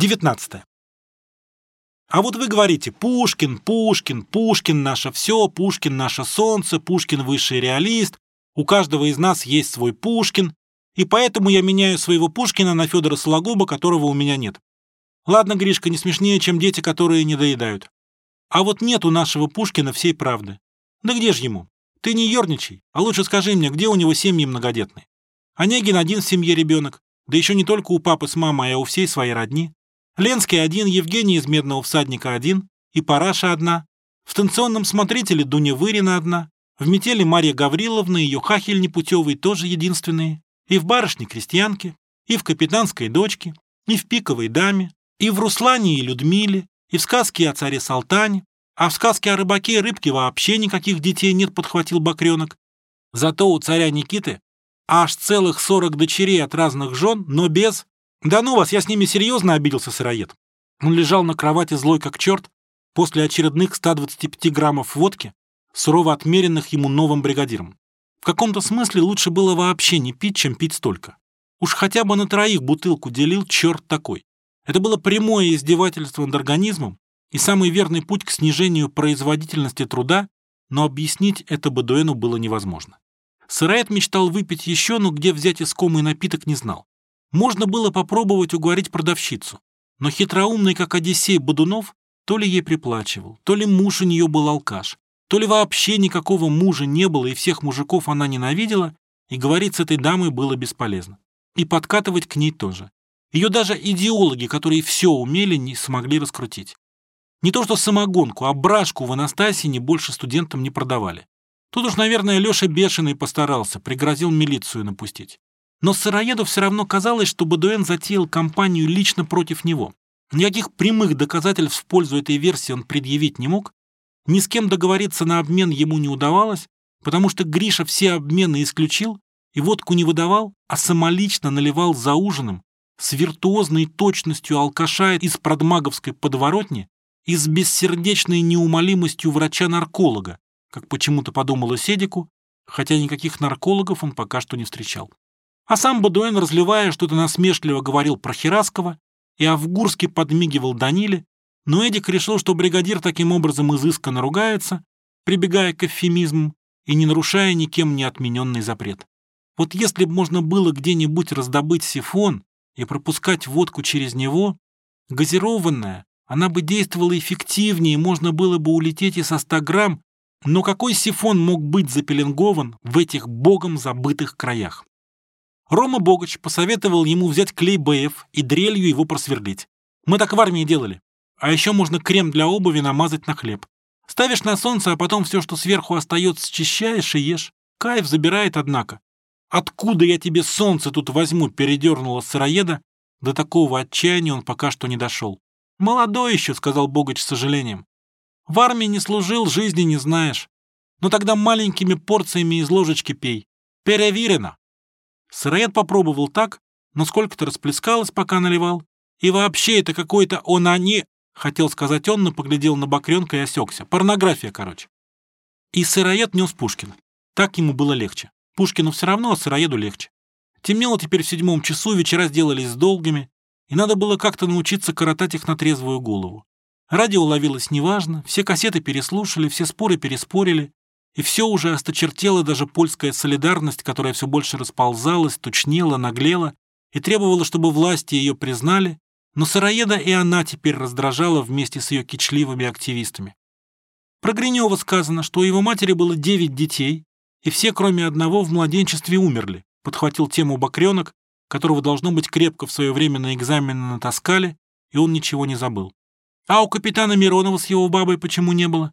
19. А вот вы говорите «Пушкин, Пушкин, Пушкин наше все, Пушкин наше солнце, Пушкин высший реалист, у каждого из нас есть свой Пушкин, и поэтому я меняю своего Пушкина на Федора Сологуба, которого у меня нет. Ладно, Гришка, не смешнее, чем дети, которые не доедают. А вот нет у нашего Пушкина всей правды. Да где ж ему? Ты не ерничай, а лучше скажи мне, где у него семьи многодетные? Онегин один в семье ребенок, да еще не только у папы с мамой, а у всей своей родни. Ленский один, Евгений из «Медного всадника» один, и Параша одна. В станционном смотрителе Дуня Вырина одна. В метели Марья Гавриловна и ее хахель непутевый тоже единственные. И в барышне крестьянке, и в капитанской дочке, и в пиковой даме, и в Руслане и Людмиле, и в сказке о царе Салтане, а в сказке о рыбаке и рыбке вообще никаких детей нет, подхватил Бакренок. Зато у царя Никиты аж целых сорок дочерей от разных жен, но без... Да ну вас, я с ними серьезно обиделся, сыроед. Он лежал на кровати злой как черт после очередных 125 граммов водки, сурово отмеренных ему новым бригадиром. В каком-то смысле лучше было вообще не пить, чем пить столько. Уж хотя бы на троих бутылку делил черт такой. Это было прямое издевательство над организмом и самый верный путь к снижению производительности труда, но объяснить это Бадуэну было невозможно. Сыроед мечтал выпить еще, но где взять искомый напиток не знал. Можно было попробовать уговорить продавщицу, но хитроумный, как Одиссей Бодунов, то ли ей приплачивал, то ли муж у нее был алкаш, то ли вообще никакого мужа не было и всех мужиков она ненавидела, и говорить с этой дамой было бесполезно. И подкатывать к ней тоже. Ее даже идеологи, которые все умели, не смогли раскрутить. Не то что самогонку, а брашку в Анастасии больше студентам не продавали. Тут уж, наверное, Леша бешеный постарался, пригрозил милицию напустить. Но сыроеду все равно казалось, что Бадуэн затеял кампанию лично против него. Никаких прямых доказательств в пользу этой версии он предъявить не мог, ни с кем договориться на обмен ему не удавалось, потому что Гриша все обмены исключил и водку не выдавал, а самолично наливал за ужином с виртуозной точностью алкаша из продмаговской подворотни и с бессердечной неумолимостью врача-нарколога, как почему-то подумала Седику, хотя никаких наркологов он пока что не встречал. А сам Бадуэн, разливая, что-то насмешливо говорил про Хераскова, и Авгурски подмигивал Даниле, но Эдик решил, что бригадир таким образом изысканно ругается, прибегая к эвфемизму и не нарушая никем не отмененный запрет. Вот если бы можно было где-нибудь раздобыть сифон и пропускать водку через него, газированная, она бы действовала эффективнее, можно было бы улететь и со 100 грамм, но какой сифон мог быть запеленгован в этих богом забытых краях? Рома Богач посоветовал ему взять клей БФ и дрелью его просверлить. Мы так в армии делали. А еще можно крем для обуви намазать на хлеб. Ставишь на солнце, а потом все, что сверху остается, счищаешь и ешь. Кайф забирает, однако. Откуда я тебе солнце тут возьму, передернула сыроеда. До такого отчаяния он пока что не дошел. Молодой еще, сказал Богач с сожалением. В армии не служил, жизни не знаешь. Но тогда маленькими порциями из ложечки пей. Переверено. Сыроед попробовал так, но сколько-то расплескалось, пока наливал. И вообще это какой-то он они, хотел сказать он, но поглядел на Бакренка и осекся. Порнография, короче. И сыроед нес Пушкина. Так ему было легче. Пушкину все равно, а сыроеду легче. Темнело теперь в седьмом часу, вечера сделались долгими, и надо было как-то научиться коротать их на трезвую голову. Радио ловилось неважно, все кассеты переслушали, все споры переспорили, и все уже осточертела даже польская солидарность, которая все больше расползалась, тучнела, наглела и требовала, чтобы власти ее признали, но Сыроеда и она теперь раздражала вместе с ее кичливыми активистами. Про Гринева сказано, что у его матери было девять детей, и все, кроме одного, в младенчестве умерли, подхватил тему Бакренок, которого должно быть крепко в свое время на экзамены натаскали, и он ничего не забыл. А у капитана Миронова с его бабой почему не было?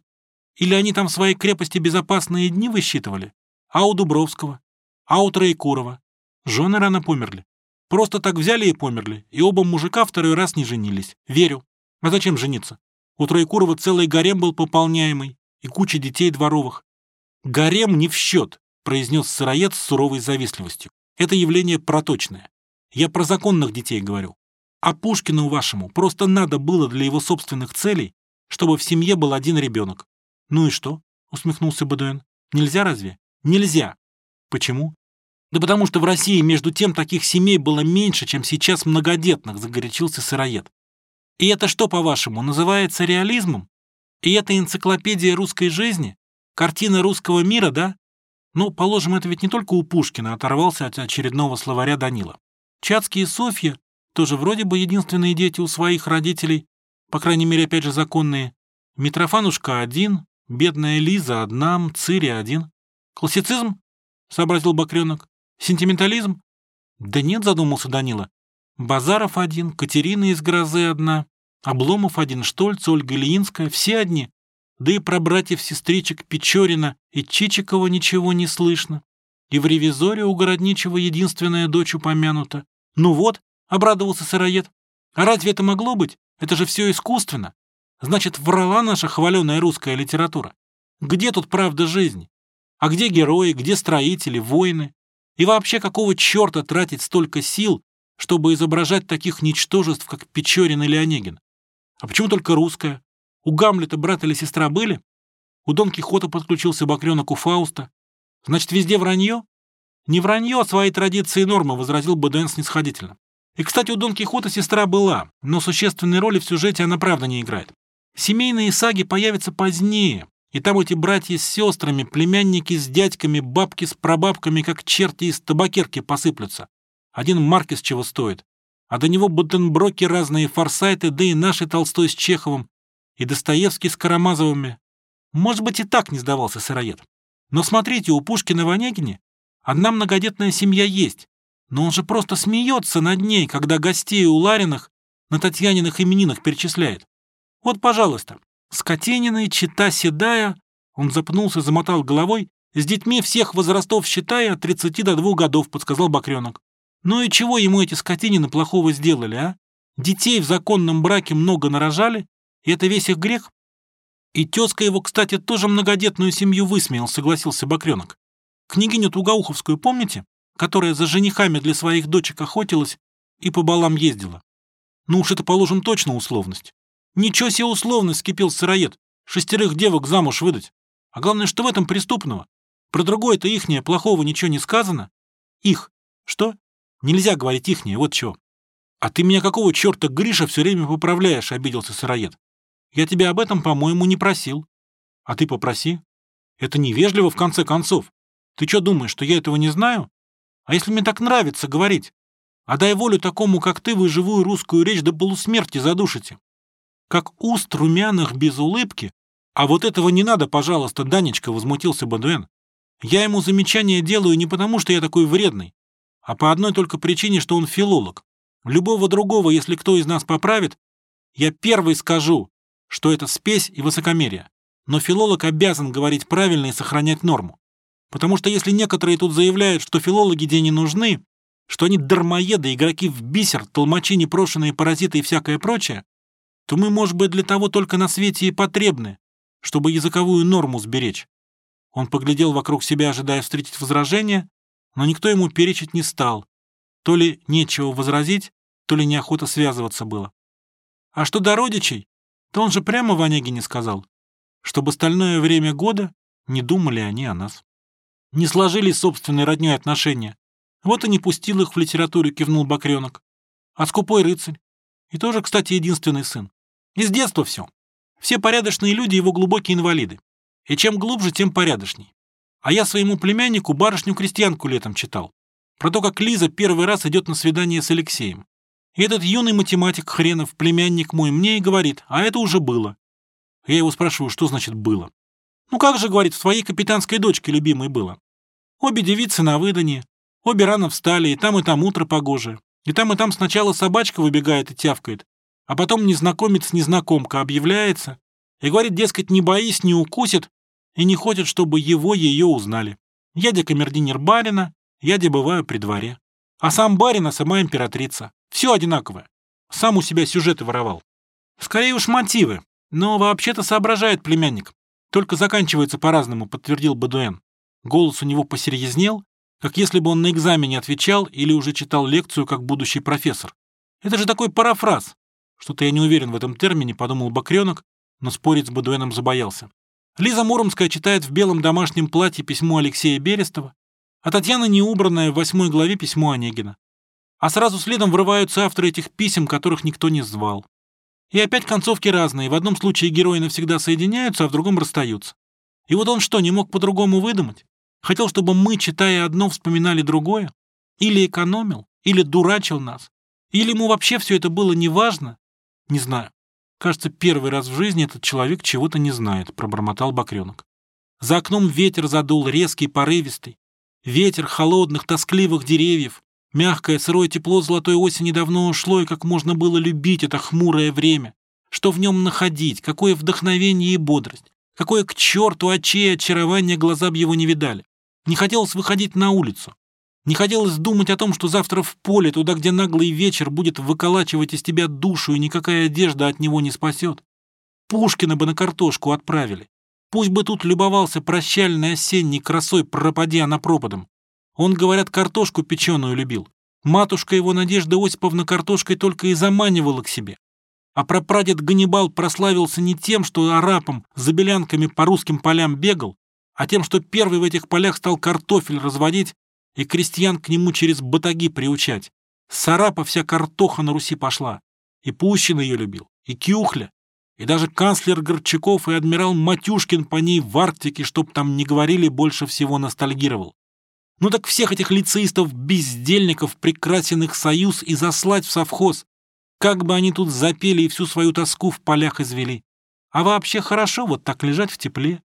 Или они там свои крепости безопасные дни высчитывали? А у Дубровского? А у Троекурова? Жены рано померли. Просто так взяли и померли, и оба мужика второй раз не женились. Верю. А зачем жениться? У Троекурова целый гарем был пополняемый, и куча детей дворовых. Гарем не в счет, произнес сыроед с суровой завистливостью. Это явление проточное. Я про законных детей говорю. А Пушкину вашему просто надо было для его собственных целей, чтобы в семье был один ребенок. «Ну и что?» — усмехнулся Бадуэн. «Нельзя разве?» «Нельзя». «Почему?» «Да потому что в России между тем таких семей было меньше, чем сейчас многодетных», — загорячился сыроед. И это что, по-вашему, называется реализмом? И это энциклопедия русской жизни? Картина русского мира, да? Ну, положим, это ведь не только у Пушкина оторвался от очередного словаря Данила. Чацкий и Софья тоже вроде бы единственные дети у своих родителей, по крайней мере, опять же, законные. Митрофанушка один, бедная Лиза одна, Цири один. Классицизм? — сообразил Бакренок. Сентиментализм? Да нет, задумался Данила. Базаров один, Катерина из «Грозы» одна, Обломов один, Штольц, Ольга Ильинская, все одни. Да и про братьев-сестричек Печорина и Чичикова ничего не слышно. И в ревизоре у Городничего единственная дочь упомянута. Ну вот, обрадовался сыроед. А разве это могло быть? Это же все искусственно. Значит, врала наша хваленая русская литература. Где тут правда жизни? А где герои, где строители, воины? И вообще, какого черта тратить столько сил, чтобы изображать таких ничтожеств, как Печорин или Онегин? А почему только русская? У Гамлета брат или сестра были? У Дон Кихота подключился Бакренок у Фауста. Значит, везде вранье? Не вранье, а свои традиции и нормы, возразил Бодуэн снисходительно. И, кстати, у Дон Кихота сестра была, но существенной роли в сюжете она правда не играет. Семейные саги появятся позднее, и там эти братья с сестрами, племянники с дядьками, бабки с прабабками, как черти из табакерки посыплются. Один Маркес чего стоит. А до него Буденброки разные, Форсайты, да и наши Толстой с Чеховым, и Достоевский с Карамазовыми. Может быть, и так не сдавался сыроед. Но смотрите, у Пушкина в Онегине одна многодетная семья есть, но он же просто смеется над ней, когда гостей у Лариных на Татьяниных именинах перечисляет. Вот, пожалуйста, Скотинина, чита седая, он запнулся, замотал головой, с детьми всех возрастов считая от 30 до 2 годов, подсказал Бакренок. Ну и чего ему эти скотинины плохого сделали, а? Детей в законном браке много нарожали, и это весь их грех? И тезка его, кстати, тоже многодетную семью высмеял, согласился Бакренок. Княгиню Тугауховскую помните? Которая за женихами для своих дочек охотилась и по балам ездила. Ну уж это, положим, точно условность. Ничего себе условность, скипел сыроед. Шестерых девок замуж выдать. А главное, что в этом преступного? Про другое-то ихнее плохого ничего не сказано. Их. Что? Нельзя говорить ихнее, вот чего. А ты меня какого черта, Гриша, все время поправляешь, обиделся сыроед. Я тебя об этом, по-моему, не просил. А ты попроси. Это невежливо, в конце концов. Ты что думаешь, что я этого не знаю? А если мне так нравится говорить? А дай волю такому, как ты, вы живую русскую речь до полусмерти задушите как уст румяных без улыбки. А вот этого не надо, пожалуйста, Данечка, возмутился Бадуэн. Я ему замечание делаю не потому, что я такой вредный, а по одной только причине, что он филолог. Любого другого, если кто из нас поправит, я первый скажу, что это спесь и высокомерие. Но филолог обязан говорить правильно и сохранять норму. Потому что если некоторые тут заявляют, что филологи где не нужны, что они дармоеды, игроки в бисер, толмачи, непрошенные паразиты и всякое прочее, то мы, может быть, для того только на свете и потребны, чтобы языковую норму сберечь. Он поглядел вокруг себя, ожидая встретить возражение, но никто ему перечить не стал. То ли нечего возразить, то ли неохота связываться было. А что до родичей, то он же прямо в Онегине сказал, чтобы остальное время года не думали они о нас. Не сложились собственные роднёй отношения. Вот и не пустил их в литературе, кивнул Бакрёнок. А скупой рыцарь. И тоже, кстати, единственный сын. Из детства все. Все порядочные люди его глубокие инвалиды. И чем глубже, тем порядочней. А я своему племяннику барышню-крестьянку летом читал. Про то, как Лиза первый раз идет на свидание с Алексеем. И этот юный математик хренов, племянник мой, мне и говорит, а это уже было. Я его спрашиваю, что значит «было». Ну как же, говорит, в твоей капитанской дочке любимой было. Обе девицы на выданье, обе рано встали, и там, и там утро погожее. И там, и там сначала собачка выбегает и тявкает, а потом незнакомец-незнакомка объявляется и говорит, дескать, не боись, не укусит, и не хочет, чтобы его ее узнали. Я де камердинер барина, я де бываю при дворе. А сам барин, а сама императрица. Все одинаковое. Сам у себя сюжеты воровал. Скорее уж мотивы, но вообще-то соображает племянник. Только заканчивается по-разному, подтвердил Бадуэн. Голос у него посерьезнел, как если бы он на экзамене отвечал или уже читал лекцию как будущий профессор. Это же такой парафраз. Что-то я не уверен в этом термине, подумал Бакренок, но спорить с Бадуэном забоялся. Лиза Муромская читает в белом домашнем платье письмо Алексея Берестова, а Татьяна неубранная в восьмой главе письмо Онегина. А сразу следом врываются авторы этих писем, которых никто не звал. И опять концовки разные. В одном случае герои навсегда соединяются, а в другом расстаются. И вот он что, не мог по-другому выдумать? Хотел, чтобы мы, читая одно, вспоминали другое? Или экономил, или дурачил нас? Или ему вообще все это было неважно? Не знаю. Кажется, первый раз в жизни этот человек чего-то не знает, пробормотал Бакренок. За окном ветер задул, резкий, порывистый. Ветер холодных, тоскливых деревьев. Мягкое, сырое тепло золотой осени давно ушло, и как можно было любить это хмурое время. Что в нем находить, какое вдохновение и бодрость. Какое к черту очей очарование глаза б его не видали. Не хотелось выходить на улицу. Не хотелось думать о том, что завтра в поле, туда, где наглый вечер будет выколачивать из тебя душу, и никакая одежда от него не спасет. Пушкина бы на картошку отправили. Пусть бы тут любовался прощальной осенней красой, пропадя на пропадом. Он, говорят, картошку печеную любил. Матушка его Надежда Осиповна картошкой только и заманивала к себе. А прапрадед Ганнибал прославился не тем, что арапом за белянками по русским полям бегал, а тем, что первый в этих полях стал картофель разводить и крестьян к нему через батаги приучать. С арапа вся картоха на Руси пошла. И Пущин ее любил, и Кюхля, и даже канцлер Горчаков и адмирал Матюшкин по ней в Арктике, чтоб там не говорили, больше всего ностальгировал. Ну так всех этих лицеистов-бездельников прекрасен их союз и заслать в совхоз, как бы они тут запели и всю свою тоску в полях извели. А вообще хорошо вот так лежать в тепле.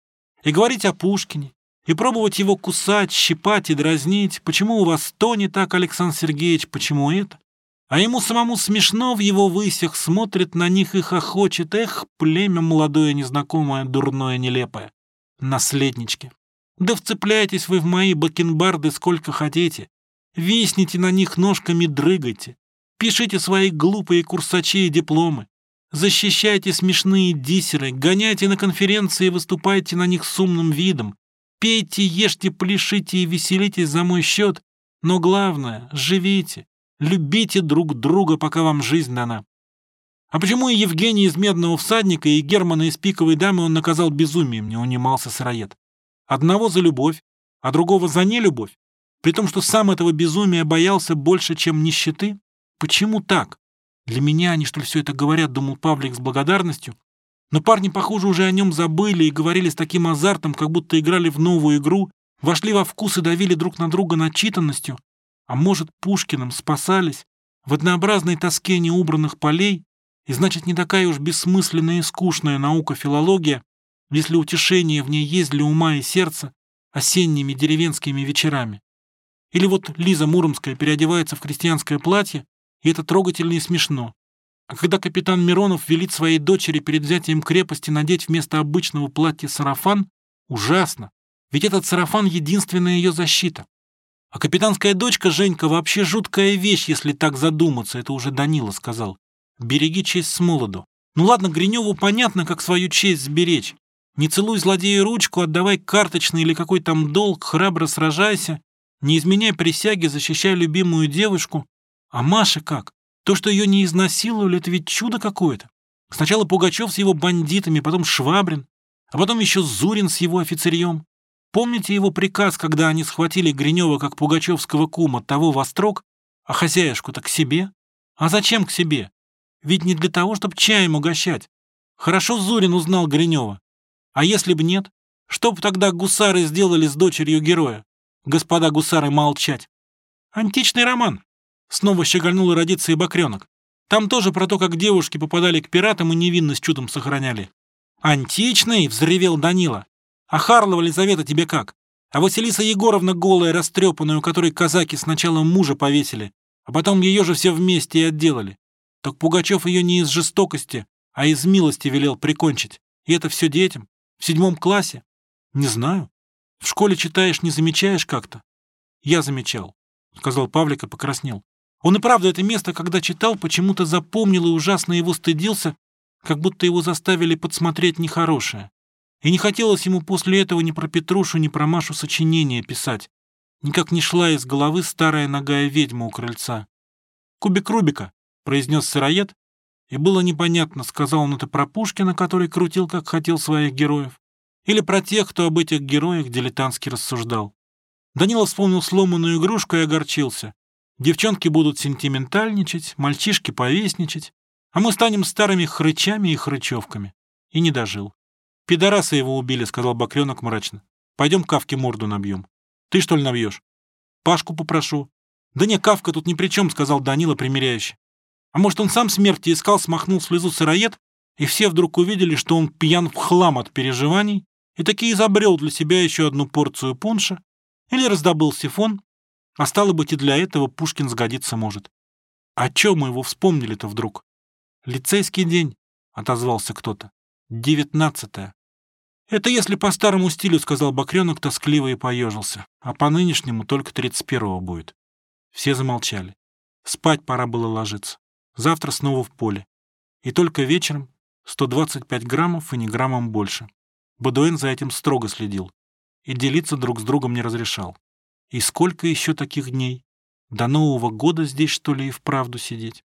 И говорить о Пушкине, и пробовать его кусать, щипать и дразнить. Почему у вас то не так, Александр Сергеевич, почему это? А ему самому смешно в его высях, смотрит на них и хохочет. Эх, племя молодое, незнакомое, дурное, нелепое. Наследнички. Да вцепляйтесь вы в мои бакенбарды сколько хотите. Висните на них ножками, дрыгайте. Пишите свои глупые курсачи и дипломы. Защищайте смешные диссеры, гоняйте на конференции и выступайте на них с умным видом. Пейте, ешьте, пляшите и веселитесь за мой счет. Но главное, живите, любите друг друга, пока вам жизнь дана. А почему и Евгения из «Медного всадника», и Германа из «Пиковой дамы» он наказал безумием, не унимался сыроед? Одного за любовь, а другого за нелюбовь? При том, что сам этого безумия боялся больше, чем нищеты? Почему так? Для меня они, что ли, все это говорят, думал Павлик с благодарностью. Но парни, похоже, уже о нем забыли и говорили с таким азартом, как будто играли в новую игру, вошли во вкус и давили друг на друга начитанностью. А может, Пушкиным спасались в однообразной тоске неубранных полей, и значит, не такая уж бессмысленная и скучная наука филология, если утешение в ней есть для ума и сердца осенними деревенскими вечерами. Или вот Лиза Муромская переодевается в крестьянское платье и это трогательно и смешно. А когда капитан Миронов велит своей дочери перед взятием крепости надеть вместо обычного платья сарафан, ужасно, ведь этот сарафан — единственная ее защита. А капитанская дочка Женька вообще жуткая вещь, если так задуматься, это уже Данила сказал. Береги честь с молоду. Ну ладно, Гриневу понятно, как свою честь сберечь. Не целуй злодею ручку, отдавай карточный или какой там долг, храбро сражайся. Не изменяй присяги, защищай любимую девушку. А Маша как? То, что ее не изнасиловали, это ведь чудо какое-то. Сначала Пугачев с его бандитами, потом Швабрин, а потом еще Зурин с его офицерьем. Помните его приказ, когда они схватили Гринева как пугачевского кума, того во строк, а хозяюшку-то к себе? А зачем к себе? Ведь не для того, чтобы чаем угощать. Хорошо Зурин узнал Гринева. А если б нет? Что б тогда гусары сделали с дочерью героя? Господа гусары молчать. Античный роман. Снова щегольнул родиться и бокренок. Там тоже про то, как девушки попадали к пиратам и невинность чудом сохраняли. «Античный!» — взревел Данила. «А Харлова Лизавета тебе как? А Василиса Егоровна голая, растрепанная, у которой казаки сначала мужа повесили, а потом ее же все вместе и отделали. Так Пугачев ее не из жестокости, а из милости велел прикончить. И это все детям? В седьмом классе? Не знаю. В школе читаешь, не замечаешь как-то? Я замечал, — сказал Павлик и покраснел. Он и правда это место, когда читал, почему-то запомнил и ужасно его стыдился, как будто его заставили подсмотреть нехорошее. И не хотелось ему после этого ни про Петрушу, ни про Машу сочинения писать. Никак не шла из головы старая ногая ведьма у крыльца. «Кубик Рубика», — произнес сыроед, и было непонятно, сказал он это про Пушкина, который крутил, как хотел своих героев, или про тех, кто об этих героях дилетантски рассуждал. Данила вспомнил сломанную игрушку и огорчился. Девчонки будут сентиментальничать, мальчишки повесничать. А мы станем старыми хрычами и хрычевками. И не дожил. Пидорасы его убили, сказал Бакренок мрачно. Пойдем Кавке морду набьем. Ты что ли набьешь? Пашку попрошу. Да не, Кавка тут ни при чем, сказал Данила примиряюще. А может, он сам смерти искал, смахнул слезу сыроед, и все вдруг увидели, что он пьян в хлам от переживаний, и таки изобрел для себя еще одну порцию пунша, или раздобыл сифон, а стало быть, и для этого Пушкин сгодиться может. А чё мы его вспомнили-то вдруг? Лицейский день, отозвался кто-то. Девятнадцатое. Это если по старому стилю, сказал Бакрёнок тоскливо и поежился, а по нынешнему только тридцать первого будет. Все замолчали. Спать пора было ложиться. Завтра снова в поле. И только вечером 125 граммов и не граммом больше. Бадуэн за этим строго следил и делиться друг с другом не разрешал. И сколько еще таких дней? До Нового года здесь, что ли, и вправду сидеть?